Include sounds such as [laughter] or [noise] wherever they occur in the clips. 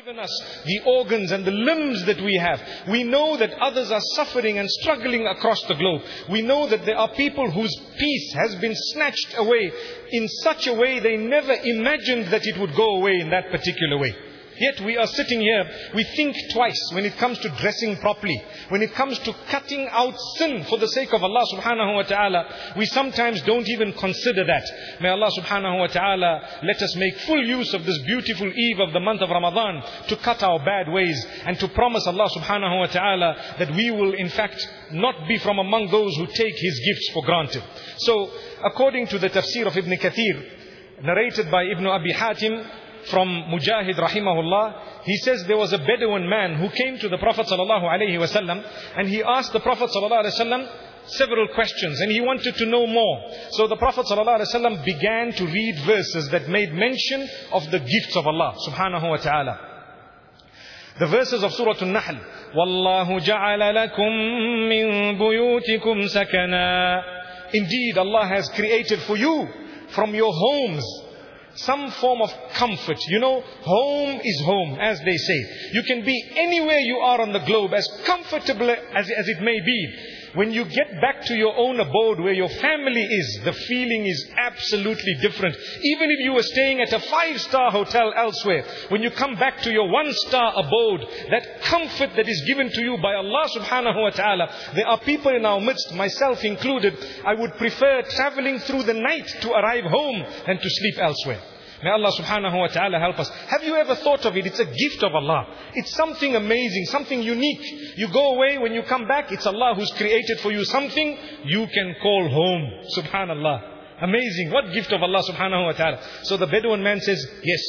given us the organs and the limbs that we have. We know that others are suffering and struggling across the globe. We know that there are people whose peace has been snatched away in such a way they never imagined that it would go away in that particular way. Yet we are sitting here, we think twice when it comes to dressing properly. When it comes to cutting out sin for the sake of Allah subhanahu wa ta'ala, we sometimes don't even consider that. May Allah subhanahu wa ta'ala let us make full use of this beautiful eve of the month of Ramadan to cut our bad ways and to promise Allah subhanahu wa ta'ala that we will in fact not be from among those who take His gifts for granted. So, according to the tafsir of Ibn Kathir, narrated by Ibn Abi Hatim, from Mujahid rahimahullah, he says there was a Bedouin man who came to the Prophet sallallahu alaihi wasallam and he asked the Prophet sallallahu alaihi wasallam several questions and he wanted to know more. So the Prophet ﷺ began to read verses that made mention of the gifts of Allah subhanahu wa ta'ala. The verses of Surah An-Nahl. وَاللَّهُ جَعَلَ لَكُم مِّن بُيُوتِكُمْ سَكَنًا Indeed, Allah has created for you from your homes some form of comfort. You know, home is home, as they say. You can be anywhere you are on the globe, as comfortable as, as it may be. When you get back to your own abode where your family is, the feeling is absolutely different. Even if you were staying at a five-star hotel elsewhere, when you come back to your one-star abode, that comfort that is given to you by Allah subhanahu wa ta'ala, there are people in our midst, myself included, I would prefer traveling through the night to arrive home than to sleep elsewhere. May Allah subhanahu wa ta'ala help us. Have you ever thought of it? It's a gift of Allah. It's something amazing, something unique. You go away, when you come back, it's Allah who's created for you something you can call home. Subhanallah. Amazing. What gift of Allah subhanahu wa ta'ala. So the Bedouin man says, yes.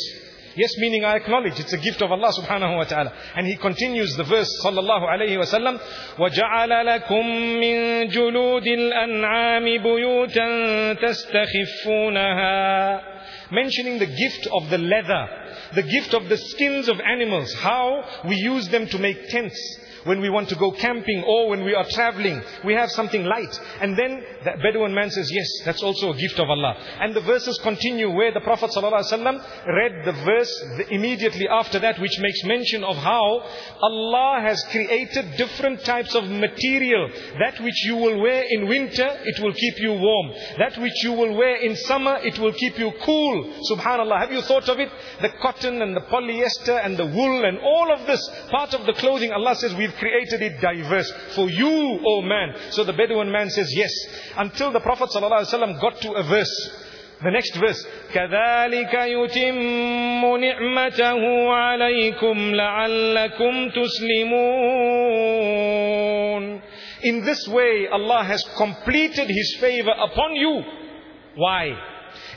Yes, meaning I acknowledge it's a gift of Allah subhanahu wa ta'ala. And he continues the verse, sallallahu alayhi wa sallam, وَجَعَلَ لَكُم مِّن جُلُودِ الْأَنْعَامِ بُيُوتًا تَسْتَخِفُّونَهَا mentioning the gift of the leather, the gift of the skins of animals, how we use them to make tents, when we want to go camping or when we are traveling, we have something light. And then the Bedouin man says, yes, that's also a gift of Allah. And the verses continue where the Prophet ﷺ read the verse immediately after that which makes mention of how Allah has created different types of material. That which you will wear in winter, it will keep you warm. That which you will wear in summer, it will keep you cool. Subhanallah. Have you thought of it? The cotton and the polyester and the wool and all of this part of the clothing, Allah says we've created it diverse for you, O man. So the Bedouin man says yes. Until the Prophet ﷺ got to a verse. The next verse, كَذَلِكَ يُتِمُّ نِعْمَتَهُ عَلَيْكُمْ لَعَلَّكُمْ تُسْلِمُونَ In this way, Allah has completed His favor upon you. Why?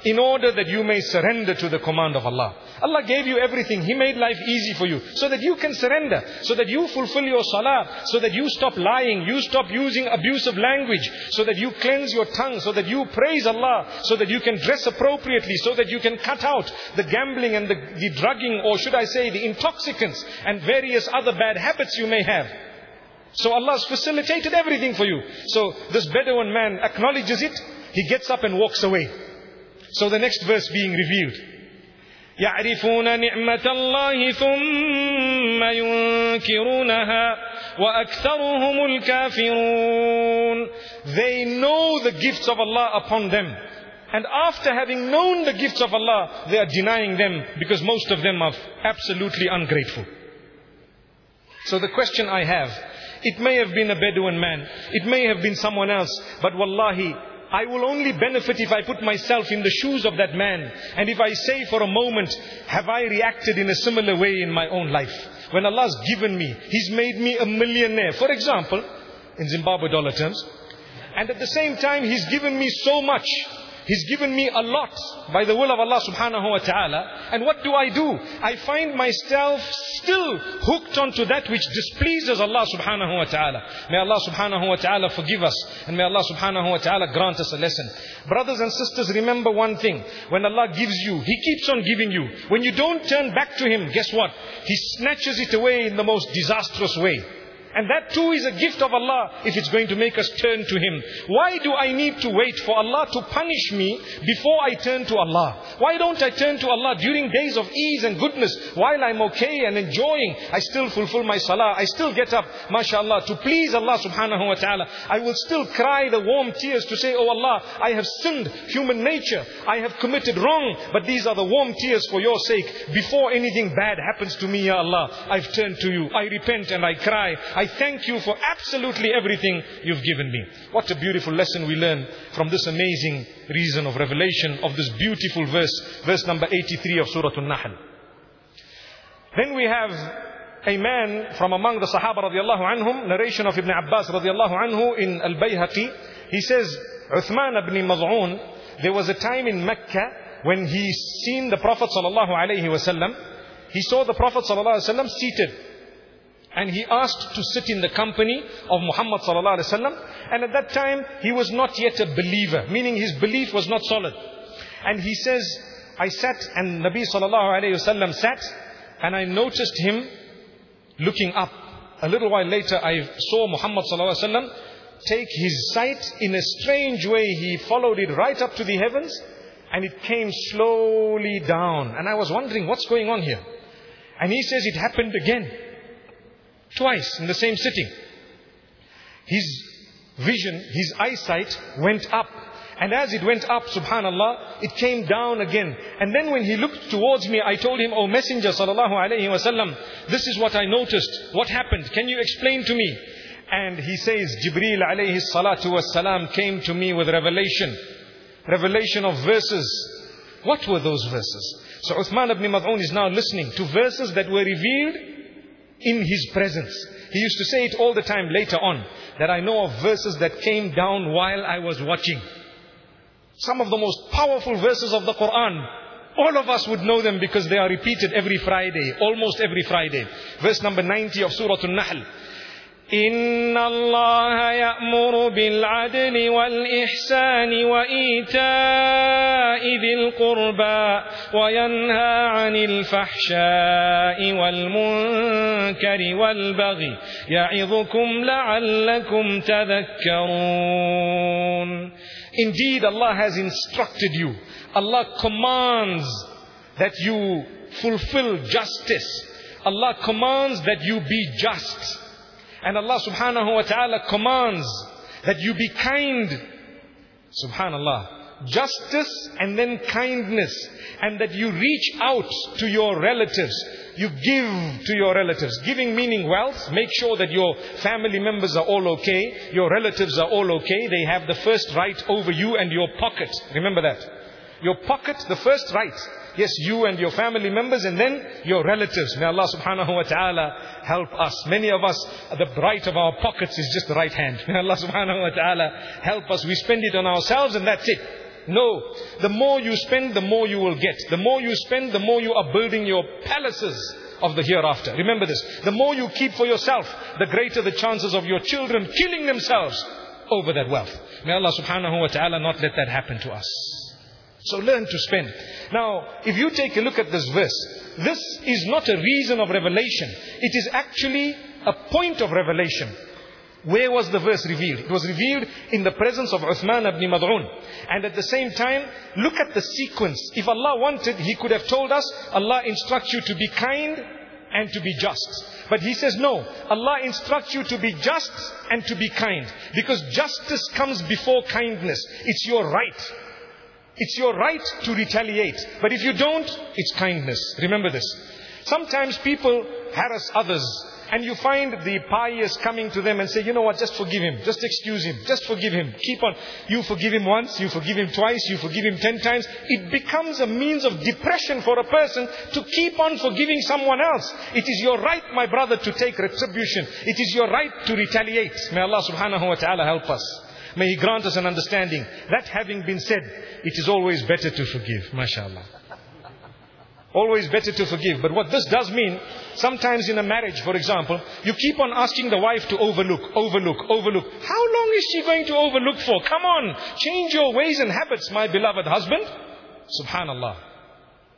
In order that you may surrender to the command of Allah. Allah gave you everything. He made life easy for you so that you can surrender, so that you fulfill your salah, so that you stop lying, you stop using abusive language, so that you cleanse your tongue, so that you praise Allah, so that you can dress appropriately, so that you can cut out the gambling and the, the drugging, or should I say the intoxicants and various other bad habits you may have. So Allah has facilitated everything for you. So this Bedouin man acknowledges it, he gets up and walks away. So the next verse being revealed. يعرفون نعمة الله ثم ينكرونها وأكثرهم الكافرون They know the gifts of Allah upon them. And after having known the gifts of Allah, they are denying them because most of them are absolutely ungrateful. So the question I have, it may have been a Bedouin man, it may have been someone else, but wallahi, I will only benefit if I put myself in the shoes of that man. And if I say for a moment, have I reacted in a similar way in my own life? When Allah's given me, He's made me a millionaire. For example, in Zimbabwe dollar terms. And at the same time, He's given me so much. He's given me a lot by the will of Allah subhanahu wa ta'ala. And what do I do? I find myself still hooked onto that which displeases Allah subhanahu wa ta'ala. May Allah subhanahu wa ta'ala forgive us. And may Allah subhanahu wa ta'ala grant us a lesson. Brothers and sisters, remember one thing. When Allah gives you, He keeps on giving you. When you don't turn back to Him, guess what? He snatches it away in the most disastrous way. And that too is a gift of Allah if it's going to make us turn to Him. Why do I need to wait for Allah to punish me before I turn to Allah? Why don't I turn to Allah during days of ease and goodness while I'm okay and enjoying? I still fulfill my salah. I still get up, mashallah, to please Allah subhanahu wa ta'ala. I will still cry the warm tears to say, Oh Allah, I have sinned human nature. I have committed wrong, but these are the warm tears for your sake. Before anything bad happens to me, Ya Allah, I've turned to you. I repent and I cry. I thank you for absolutely everything you've given me. What a beautiful lesson we learn from this amazing reason of revelation of this beautiful verse, verse number 83 of Surah An-Nahl. Then we have a man from among the Sahaba radiallahu anhum, narration of Ibn Abbas radiallahu anhu in Al-Bayhaqi. He says, Uthman ibn Maz'un, there was a time in Mecca when he seen the Prophet sallallahu alayhi wasallam. He saw the Prophet sallallahu alayhi wasallam seated. And he asked to sit in the company of Muhammad sallallahu alaihi wasallam. And at that time, he was not yet a believer, meaning his belief was not solid. And he says, I sat and Nabi sallallahu alaihi wasallam sat, and I noticed him looking up. A little while later, I saw Muhammad sallallahu alaihi wasallam take his sight in a strange way. He followed it right up to the heavens, and it came slowly down. And I was wondering, what's going on here? And he says it happened again. Twice in the same sitting. His vision, his eyesight went up. And as it went up, subhanallah, it came down again. And then when he looked towards me, I told him, O Messenger sallallahu alayhi this is what I noticed. What happened? Can you explain to me? And he says, Jibreel alayhi salatu wasalam came to me with revelation. Revelation of verses. What were those verses? So Uthman ibn Mad'un is now listening to verses that were revealed in his presence. He used to say it all the time later on, that I know of verses that came down while I was watching. Some of the most powerful verses of the Quran. All of us would know them because they are repeated every Friday, almost every Friday. Verse number 90 of Surah An-Nahl. إن الله يأمر بالعدل والإحسان وإيتاء ذي القربى وينهى عن الفحشاء والمنكر والبغي يعظكم لعلكم تذكرون Indeed, Allah has instructed you. Allah commands that you fulfill justice. Allah commands that you be just. And Allah subhanahu wa ta'ala commands that you be kind. Subhanallah. Justice and then kindness. And that you reach out to your relatives. You give to your relatives. Giving meaning wealth. Make sure that your family members are all okay. Your relatives are all okay. They have the first right over you and your pocket. Remember that. Your pocket, the first right. Yes, you and your family members and then your relatives. May Allah subhanahu wa ta'ala help us. Many of us, the right of our pockets is just the right hand. May Allah subhanahu wa ta'ala help us. We spend it on ourselves and that's it. No. The more you spend, the more you will get. The more you spend, the more you are building your palaces of the hereafter. Remember this. The more you keep for yourself, the greater the chances of your children killing themselves over that wealth. May Allah subhanahu wa ta'ala not let that happen to us. So learn to spend. Now, if you take a look at this verse, this is not a reason of revelation. It is actually a point of revelation. Where was the verse revealed? It was revealed in the presence of Uthman ibn Mad'un. And at the same time, look at the sequence. If Allah wanted, He could have told us, Allah instructs you to be kind and to be just. But He says, no, Allah instructs you to be just and to be kind. Because justice comes before kindness. It's your right. It's your right to retaliate. But if you don't, it's kindness. Remember this. Sometimes people harass others and you find the pious coming to them and say, you know what, just forgive him, just excuse him, just forgive him, keep on. You forgive him once, you forgive him twice, you forgive him ten times. It becomes a means of depression for a person to keep on forgiving someone else. It is your right, my brother, to take retribution. It is your right to retaliate. May Allah subhanahu wa ta'ala help us. May He grant us an understanding. That having been said, it is always better to forgive. MashaAllah. Always better to forgive. But what this does mean, sometimes in a marriage, for example, you keep on asking the wife to overlook, overlook, overlook. How long is she going to overlook for? Come on, change your ways and habits, my beloved husband. Subhanallah.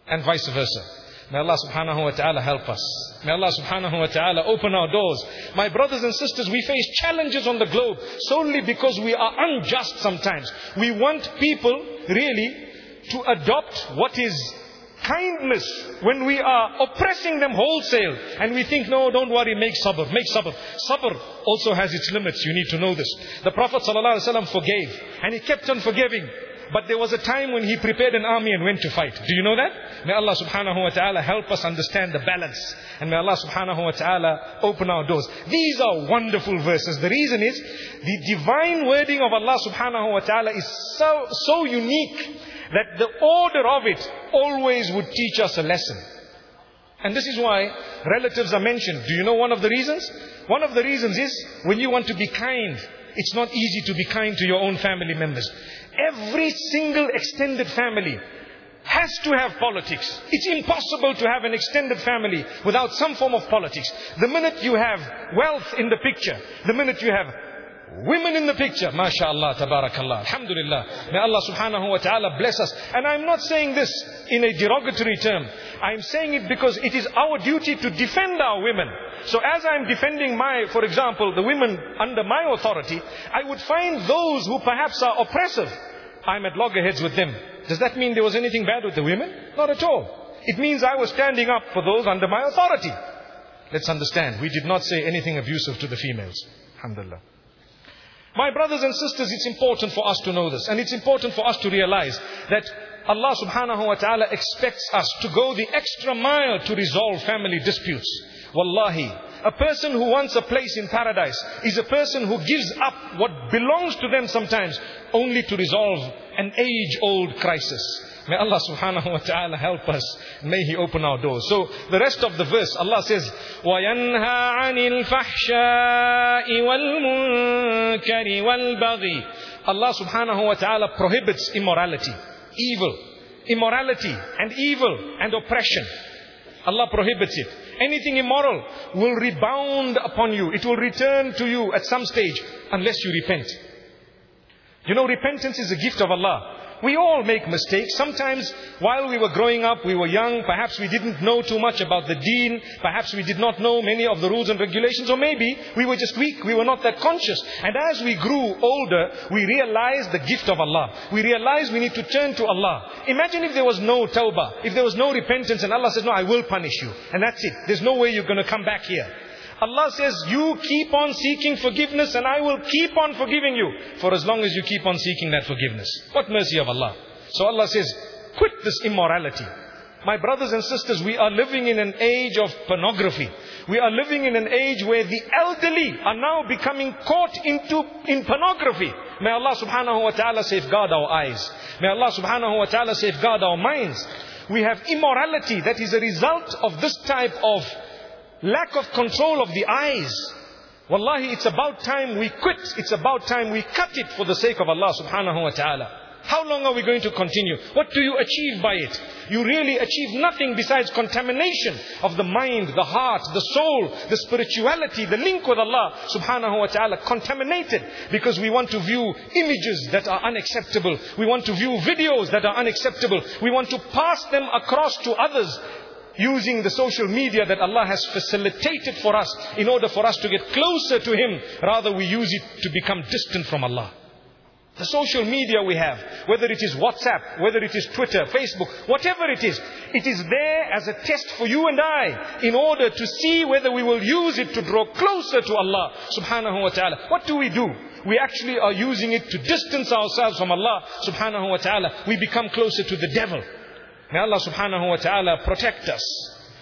And vice versa. May Allah subhanahu wa ta'ala help us. May Allah subhanahu wa ta'ala open our doors. My brothers and sisters, we face challenges on the globe solely because we are unjust sometimes. We want people really to adopt what is kindness when we are oppressing them wholesale and we think no don't worry make sabr make sabr sabr also has its limits you need to know this the prophet ﷺ forgave and he kept on forgiving but there was a time when he prepared an army and went to fight. Do you know that? May Allah subhanahu wa ta'ala help us understand the balance. And may Allah subhanahu wa ta'ala open our doors. These are wonderful verses. The reason is, the divine wording of Allah subhanahu wa ta'ala is so, so unique that the order of it always would teach us a lesson. And this is why relatives are mentioned. Do you know one of the reasons? One of the reasons is when you want to be kind, it's not easy to be kind to your own family members. Every single extended family has to have politics. It's impossible to have an extended family without some form of politics. The minute you have wealth in the picture, the minute you have women in the picture, mashallah, tabarakallah, alhamdulillah. May Allah subhanahu wa ta'ala bless us. And I'm not saying this in a derogatory term. I'm saying it because it is our duty to defend our women. So as I'm defending my, for example, the women under my authority, I would find those who perhaps are oppressive. I'm at loggerheads with them. Does that mean there was anything bad with the women? Not at all. It means I was standing up for those under my authority. Let's understand, we did not say anything abusive to the females. Alhamdulillah. My brothers and sisters, it's important for us to know this. And it's important for us to realize that Allah subhanahu wa ta'ala expects us to go the extra mile to resolve family disputes. Wallahi, a person who wants a place in paradise is a person who gives up what belongs to them sometimes only to resolve an age-old crisis. May Allah subhanahu wa ta'ala help us. May He open our doors. So the rest of the verse, Allah says, وَيَنْهَى عَنِ الْفَحْشَاءِ وَالْمُنْكَرِ وَالْبَغِي Allah subhanahu wa ta'ala prohibits immorality, evil, immorality and evil and oppression. Allah prohibits it. Anything immoral will rebound upon you. It will return to you at some stage unless you repent. You know, repentance is a gift of Allah. We all make mistakes. Sometimes while we were growing up, we were young, perhaps we didn't know too much about the deen, perhaps we did not know many of the rules and regulations, or maybe we were just weak, we were not that conscious. And as we grew older, we realized the gift of Allah. We realized we need to turn to Allah. Imagine if there was no tawbah, if there was no repentance, and Allah says, no, I will punish you. And that's it. There's no way you're going to come back here. Allah says, you keep on seeking forgiveness and I will keep on forgiving you for as long as you keep on seeking that forgiveness. What mercy of Allah. So Allah says, quit this immorality. My brothers and sisters, we are living in an age of pornography. We are living in an age where the elderly are now becoming caught into in pornography. May Allah subhanahu wa ta'ala safeguard our eyes. May Allah subhanahu wa ta'ala safeguard our minds. We have immorality that is a result of this type of lack of control of the eyes. Wallahi, it's about time we quit. It's about time we cut it for the sake of Allah subhanahu wa ta'ala. How long are we going to continue? What do you achieve by it? You really achieve nothing besides contamination of the mind, the heart, the soul, the spirituality, the link with Allah subhanahu wa ta'ala contaminated because we want to view images that are unacceptable. We want to view videos that are unacceptable. We want to pass them across to others using the social media that Allah has facilitated for us in order for us to get closer to Him. Rather, we use it to become distant from Allah. The social media we have, whether it is WhatsApp, whether it is Twitter, Facebook, whatever it is, it is there as a test for you and I in order to see whether we will use it to draw closer to Allah subhanahu wa ta'ala. What do we do? We actually are using it to distance ourselves from Allah subhanahu wa ta'ala. We become closer to the devil. May Allah subhanahu wa ta'ala protect us.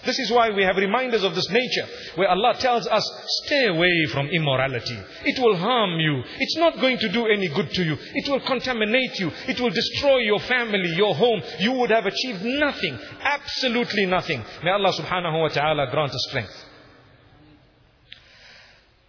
This is why we have reminders of this nature where Allah tells us, stay away from immorality. It will harm you. It's not going to do any good to you. It will contaminate you. It will destroy your family, your home. You would have achieved nothing. Absolutely nothing. May Allah subhanahu wa ta'ala grant us strength.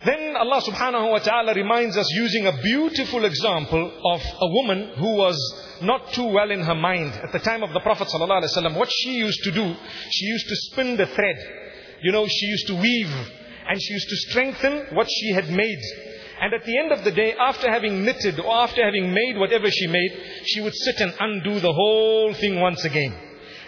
Then Allah subhanahu wa ta'ala reminds us using a beautiful example of a woman who was not too well in her mind. At the time of the Prophet sallallahu alaihi wasallam, what she used to do, she used to spin the thread. You know, she used to weave and she used to strengthen what she had made. And at the end of the day, after having knitted or after having made whatever she made, she would sit and undo the whole thing once again.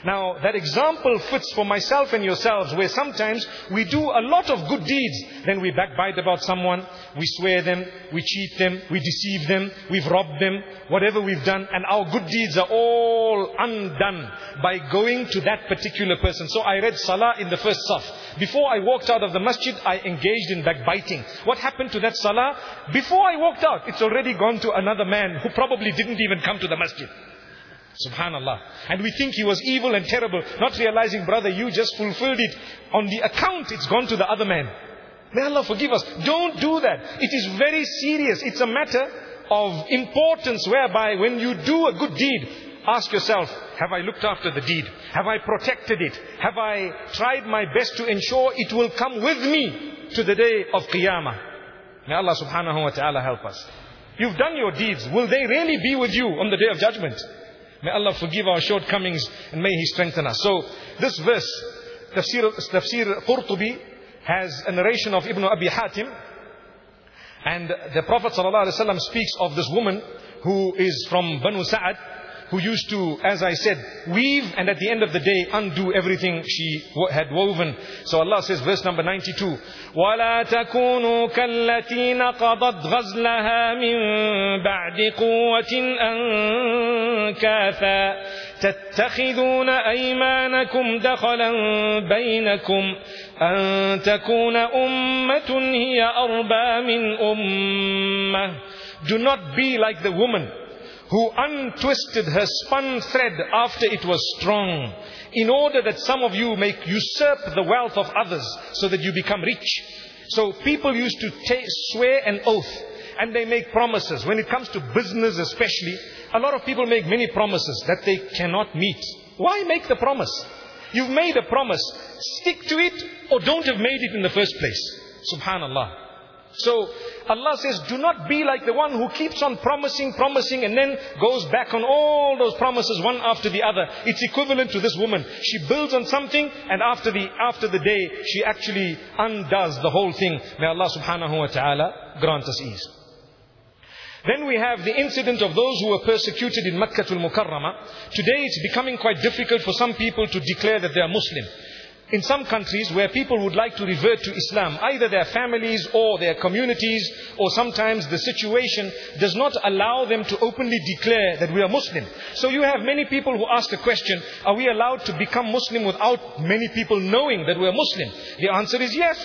Now, that example fits for myself and yourselves where sometimes we do a lot of good deeds, then we backbite about someone, we swear them, we cheat them, we deceive them, we've robbed them, whatever we've done, and our good deeds are all undone by going to that particular person. So I read Salah in the first saf. Before I walked out of the masjid, I engaged in backbiting. What happened to that Salah? Before I walked out, it's already gone to another man who probably didn't even come to the masjid. Subhanallah. And we think he was evil and terrible, not realizing, brother, you just fulfilled it. On the account, it's gone to the other man. May Allah forgive us. Don't do that. It is very serious. It's a matter of importance whereby when you do a good deed, ask yourself, have I looked after the deed? Have I protected it? Have I tried my best to ensure it will come with me to the day of Qiyamah? May Allah subhanahu wa ta'ala help us. You've done your deeds. Will they really be with you on the day of judgment? May Allah forgive our shortcomings and may He strengthen us. So this verse, Tafsir, Tafsir Qurtubi, has a narration of Ibn Abi Hatim. And the Prophet ﷺ speaks of this woman who is from Banu Sa'ad who used to, as I said, weave and at the end of the day undo everything she had woven. So Allah says, verse number 92, وَلَا تَكُونُوا كَالَّتِي نَقَضَتْ غَزْلَهَا مِن بَعْدِ قُوَّةٍ أَنكَاثًا تَتَّخِذُونَ أَيْمَانَكُمْ دَخَلًا بَيْنَكُمْ أَن تَكُونَ أُمَّةٌ هِيَ أَرْبَى مِنْ أُمَّةٍ Do not be like the woman who untwisted her spun thread after it was strong, in order that some of you may usurp the wealth of others so that you become rich. So people used to swear an oath and they make promises. When it comes to business especially, a lot of people make many promises that they cannot meet. Why make the promise? You've made a promise. Stick to it or don't have made it in the first place. Subhanallah. So Allah says, do not be like the one who keeps on promising, promising, and then goes back on all those promises one after the other. It's equivalent to this woman. She builds on something, and after the, after the day, she actually undoes the whole thing. May Allah subhanahu wa ta'ala grant us ease. Then we have the incident of those who were persecuted in Makkah al-Mukarramah. Today it's becoming quite difficult for some people to declare that they are Muslim in some countries where people would like to revert to Islam, either their families or their communities, or sometimes the situation does not allow them to openly declare that we are Muslim. So you have many people who ask the question, are we allowed to become Muslim without many people knowing that we are Muslim? The answer is yes.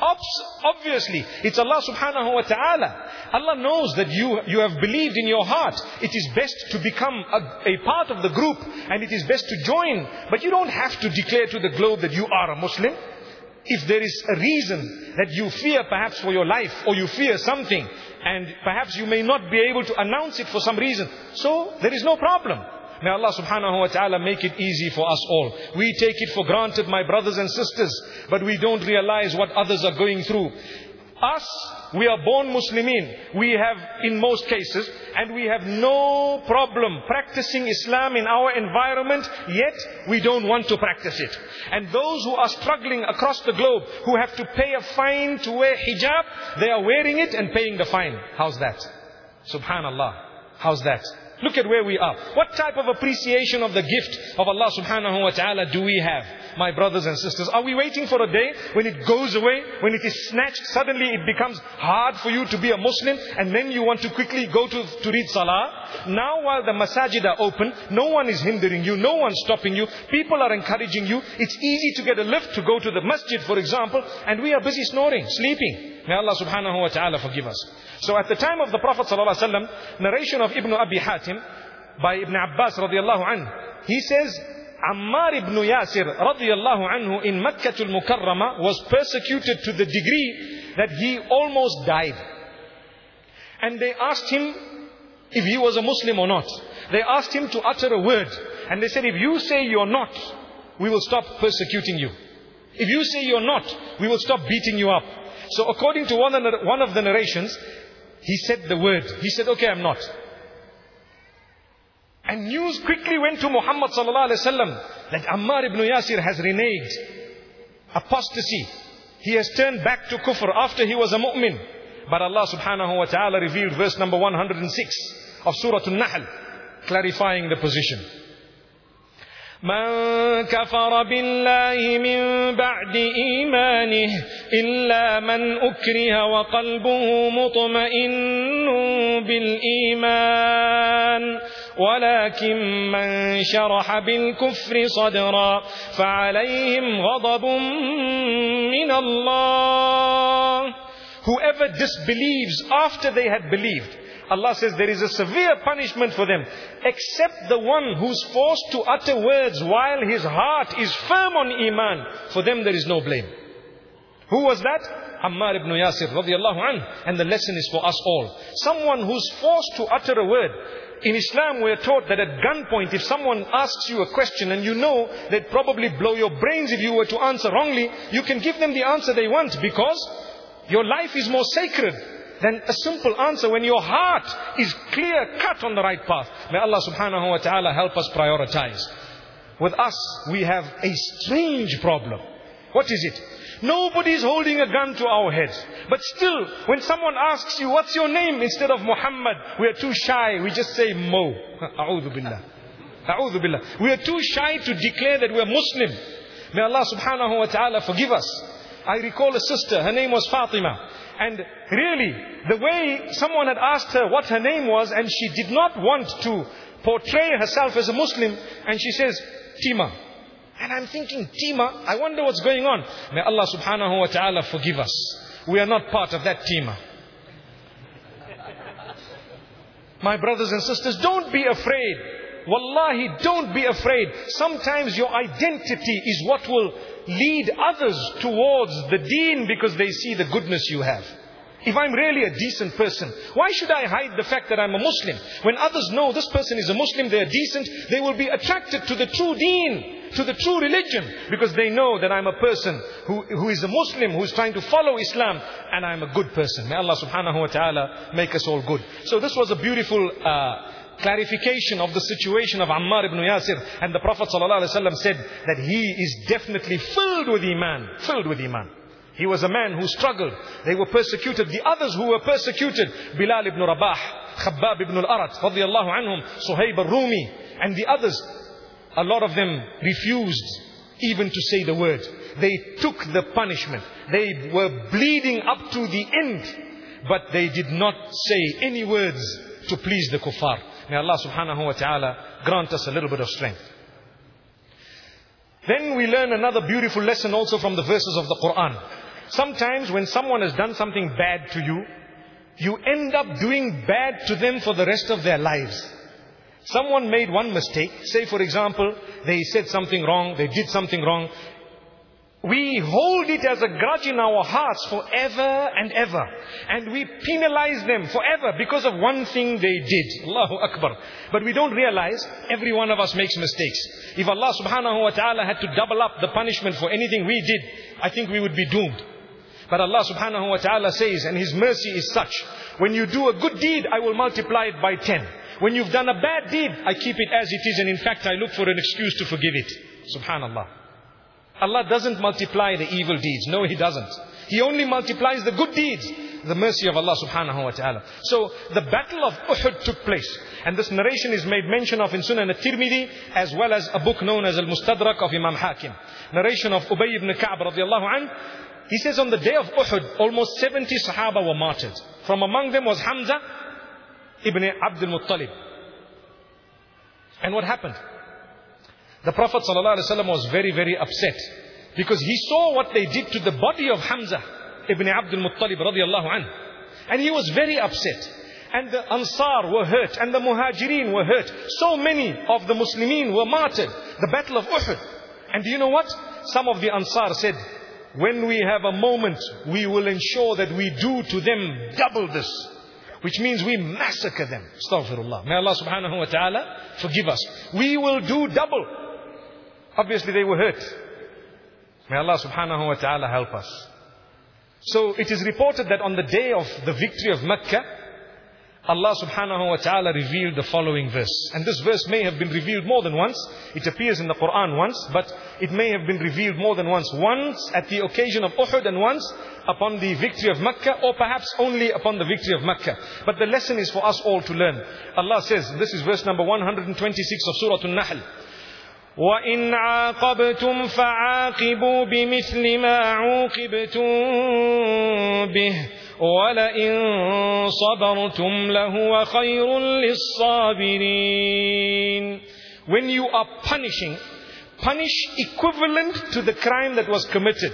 Obviously, it's Allah subhanahu wa ta'ala. Allah knows that you, you have believed in your heart. It is best to become a, a part of the group and it is best to join. But you don't have to declare to the globe that you are a Muslim. If there is a reason that you fear perhaps for your life or you fear something and perhaps you may not be able to announce it for some reason. So there is no problem. May Allah subhanahu wa ta'ala make it easy for us all. We take it for granted, my brothers and sisters, but we don't realize what others are going through. Us, we are born Muslimin. We have, in most cases, and we have no problem practicing Islam in our environment, yet we don't want to practice it. And those who are struggling across the globe, who have to pay a fine to wear hijab, they are wearing it and paying the fine. How's that? Subhanallah. How's that? Look at where we are. What type of appreciation of the gift of Allah subhanahu wa ta'ala do we have? My brothers and sisters, are we waiting for a day when it goes away, when it is snatched, suddenly it becomes hard for you to be a Muslim and then you want to quickly go to, to read salah? Now while the masajid are open, no one is hindering you, no one stopping you, people are encouraging you, it's easy to get a lift to go to the masjid for example, and we are busy snoring, sleeping. May Allah subhanahu wa ta'ala forgive us. So at the time of the Prophet ﷺ, narration of Ibn Abi Hatim by Ibn Abbas radiallahu anhu, he says, Ammar ibn Yasir radiallahu anhu in Makkah al-Mukarramah was persecuted to the degree that he almost died. And they asked him if he was a Muslim or not. They asked him to utter a word. And they said, if you say you're not, we will stop persecuting you. If you say you're not, we will stop beating you up. So according to one of the narrations, he said the word. He said, okay, I'm not. And news quickly went to Muhammad sallallahu alaihi wasallam that Ammar ibn Yasir has reneged. Apostasy. He has turned back to kufr after he was a mu'min. But Allah subhanahu wa ta'ala revealed verse number 106 of Surah An-Nahl, clarifying the position. من كفر بالله من بعد إيمانه إلا من أكره وقلبه مطمئن بالإيمان ولكن من شرح بالكفر صدرا فعليهم غضب من الله Whoever disbelieves after they had believed Allah says there is a severe punishment for them, except the one who's forced to utter words while his heart is firm on Iman. For them there is no blame. Who was that? Ammar ibn Yasir radiallahu anh. And the lesson is for us all. Someone who's forced to utter a word. in Islam we are taught that at gunpoint if someone asks you a question and you know they'd probably blow your brains if you were to answer wrongly, you can give them the answer they want because your life is more sacred than a simple answer when your heart is clear cut on the right path. May Allah subhanahu wa ta'ala help us prioritize. With us, we have a strange problem. What is it? Nobody is holding a gun to our heads. But still, when someone asks you, what's your name? Instead of Muhammad, we are too shy. We just say Mo. [laughs] A'udhu billah. A'udhu billah. We are too shy to declare that we are Muslim. May Allah subhanahu wa ta'ala forgive us. I recall a sister, her name was Fatima. And really, the way someone had asked her what her name was and she did not want to portray herself as a Muslim and she says, Tima. And I'm thinking, Tima, I wonder what's going on. May Allah subhanahu wa ta'ala forgive us. We are not part of that Tima. My brothers and sisters, don't be afraid. Wallahi, don't be afraid. Sometimes your identity is what will lead others towards the deen because they see the goodness you have. If I'm really a decent person, why should I hide the fact that I'm a Muslim? When others know this person is a Muslim, they are decent, they will be attracted to the true deen, to the true religion, because they know that I'm a person who, who is a Muslim, who is trying to follow Islam, and I'm a good person. May Allah subhanahu wa ta'ala make us all good. So this was a beautiful uh, clarification of the situation of Ammar ibn Yasir. And the Prophet ﷺ said that he is definitely filled with Iman. Filled with Iman. He was a man who struggled. They were persecuted. The others who were persecuted, Bilal ibn Rabah, Khabbab ibn al-Arat, radiallahu anhum, Suhaib al-Rumi, and the others, a lot of them refused even to say the word. They took the punishment. They were bleeding up to the end, but they did not say any words to please the kuffar. May Allah subhanahu wa ta'ala grant us a little bit of strength. Then we learn another beautiful lesson also from the verses of the Quran. Sometimes when someone has done something bad to you, you end up doing bad to them for the rest of their lives. Someone made one mistake. Say for example, they said something wrong, they did something wrong. We hold it as a grudge in our hearts forever and ever. And we penalize them forever because of one thing they did. [laughs] Allahu Akbar. But we don't realize every one of us makes mistakes. If Allah subhanahu wa ta'ala had to double up the punishment for anything we did, I think we would be doomed. But Allah subhanahu wa ta'ala says, and His mercy is such, when you do a good deed, I will multiply it by ten. When you've done a bad deed, I keep it as it is, and in fact I look for an excuse to forgive it. Subhanallah. Allah doesn't multiply the evil deeds. No, He doesn't. He only multiplies the good deeds. The mercy of Allah subhanahu wa ta'ala. So the battle of Uhud took place. And this narration is made mention of in Sunan al-Tirmidhi as well as a book known as Al-Mustadrak of Imam Hakim. Narration of Ubay ibn Ka'b radiallahu anh. He says on the day of Uhud, almost 70 Sahaba were martyred. From among them was Hamza ibn Abdul Muttalib. And what happened? The Prophet ﷺ was very, very upset because he saw what they did to the body of Hamza ibn Abdul Muttalib radiallahu anh. And he was very upset. And the Ansar were hurt and the Muhajirin were hurt. So many of the Muslimin were martyred. The battle of Uhud. And do you know what? Some of the Ansar said, when we have a moment, we will ensure that we do to them double this. Which means we massacre them. Astaghfirullah. May Allah subhanahu wa ta'ala forgive us. We will do double. Obviously they were hurt. May Allah subhanahu wa ta'ala help us. So it is reported that on the day of the victory of Mecca, Allah subhanahu wa ta'ala revealed the following verse. And this verse may have been revealed more than once. It appears in the Quran once, but it may have been revealed more than once. Once at the occasion of Uhud and once upon the victory of Mecca or perhaps only upon the victory of Mecca. But the lesson is for us all to learn. Allah says, this is verse number 126 of Surah An-Nahl. وإن عاقبتم فعاقبوا بمثل ما عوقبتم به ولئن صبرتم لهو خير للصابرين When you are punishing, punish equivalent to the crime that was committed.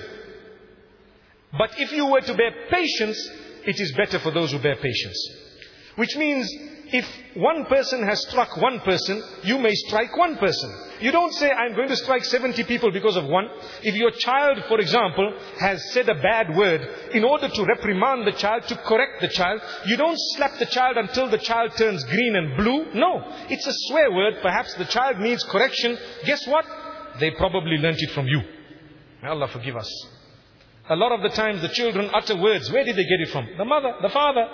But if you were to bear patience, it is better for those who bear patience. Which means if one person has struck one person, you may strike one person. You don't say, I'm going to strike 70 people because of one. If your child, for example, has said a bad word, in order to reprimand the child, to correct the child, you don't slap the child until the child turns green and blue. No. It's a swear word. Perhaps the child needs correction. Guess what? They probably learnt it from you. May Allah forgive us. A lot of the times the children utter words. Where did they get it from? The mother, the father.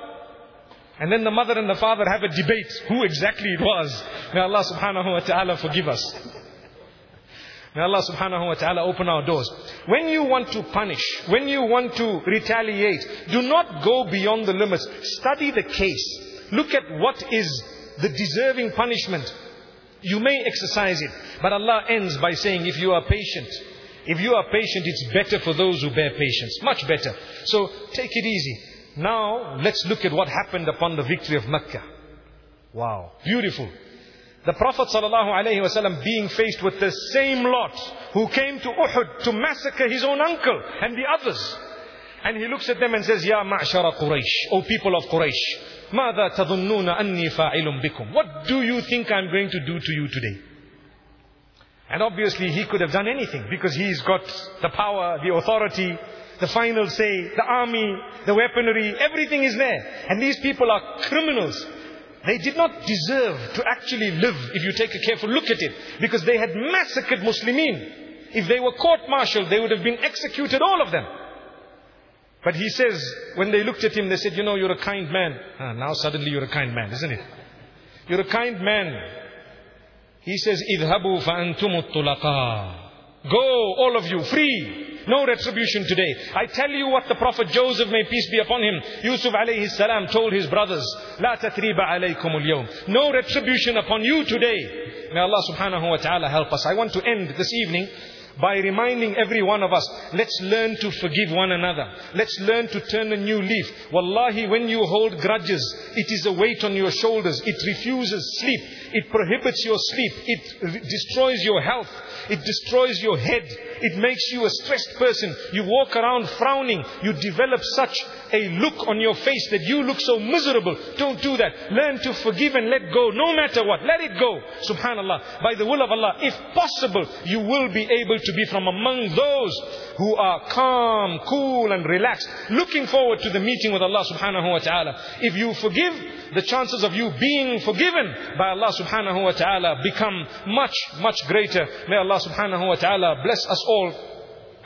And then the mother and the father have a debate who exactly it was. May Allah subhanahu wa ta'ala forgive us. May Allah subhanahu wa ta'ala open our doors. When you want to punish, when you want to retaliate, do not go beyond the limits. Study the case. Look at what is the deserving punishment. You may exercise it. But Allah ends by saying, if you are patient, if you are patient, it's better for those who bear patience. Much better. So take it easy. Now, let's look at what happened upon the victory of Mecca. Wow. Beautiful. The Prophet ﷺ being faced with the same lot who came to Uhud to massacre his own uncle and the others. And he looks at them and says, Ya ma'shara Quraysh, O people of Quraysh, ماذا تظنون أني فاعل بكم? What do you think I'm going to do to you today? And obviously he could have done anything because he's got the power, the authority, the final say, the army, the weaponry, everything is there. And these people are criminals. They did not deserve to actually live if you take a careful look at it. Because they had massacred Muslimin. If they were court-martialed, they would have been executed, all of them. But he says, when they looked at him, they said, you know, you're a kind man. Ah, now suddenly you're a kind man, isn't it? You're a kind man. He says, اذهبوا فأنتم الطلقاء. Go, all of you, free. No retribution today. I tell you what the Prophet Joseph, may peace be upon him, Yusuf alayhi salam told his brothers, لا تثريب عليكم اليوم. No retribution upon you today. May Allah subhanahu wa ta'ala help us. I want to end this evening by reminding every one of us, let's learn to forgive one another. Let's learn to turn a new leaf. Wallahi, when you hold grudges, it is a weight on your shoulders. It refuses sleep. It prohibits your sleep. It destroys your health. It destroys your head. It makes you a stressed person. You walk around frowning. You develop such a look on your face that you look so miserable. Don't do that. Learn to forgive and let go, no matter what. Let it go. Subhanallah. By the will of Allah, if possible, you will be able to be from among those who are calm, cool and relaxed, looking forward to the meeting with Allah subhanahu wa ta'ala. If you forgive, the chances of you being forgiven by Allah subhanahu wa ta'ala become much, much greater. May Allah subhanahu wa ta'ala bless us all.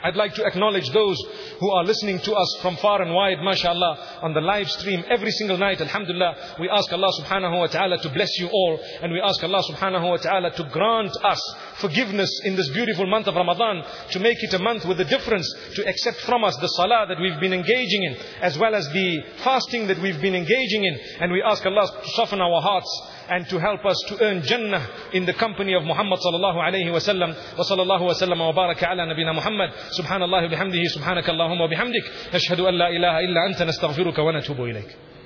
I'd like to acknowledge those who are listening to us from far and wide, mashallah, on the live stream every single night, alhamdulillah. We ask Allah subhanahu wa ta'ala to bless you all, and we ask Allah subhanahu wa ta'ala to grant us forgiveness in this beautiful month of Ramadan, to make it a month with a difference, to accept from us the salah that we've been engaging in, as well as the fasting that we've been engaging in. And we ask Allah to soften our hearts and to help us to earn Jannah in the company of Muhammad sallallahu alayhi wa sallam. Wa sallallahu wa sallam wa baraka ala nabina Muhammad. Subhanallah bihamdihi subhanaka Allahumma bihamdik. Nashhadu an la ilaha illa anta nastaghfiruka wa natubu ilayk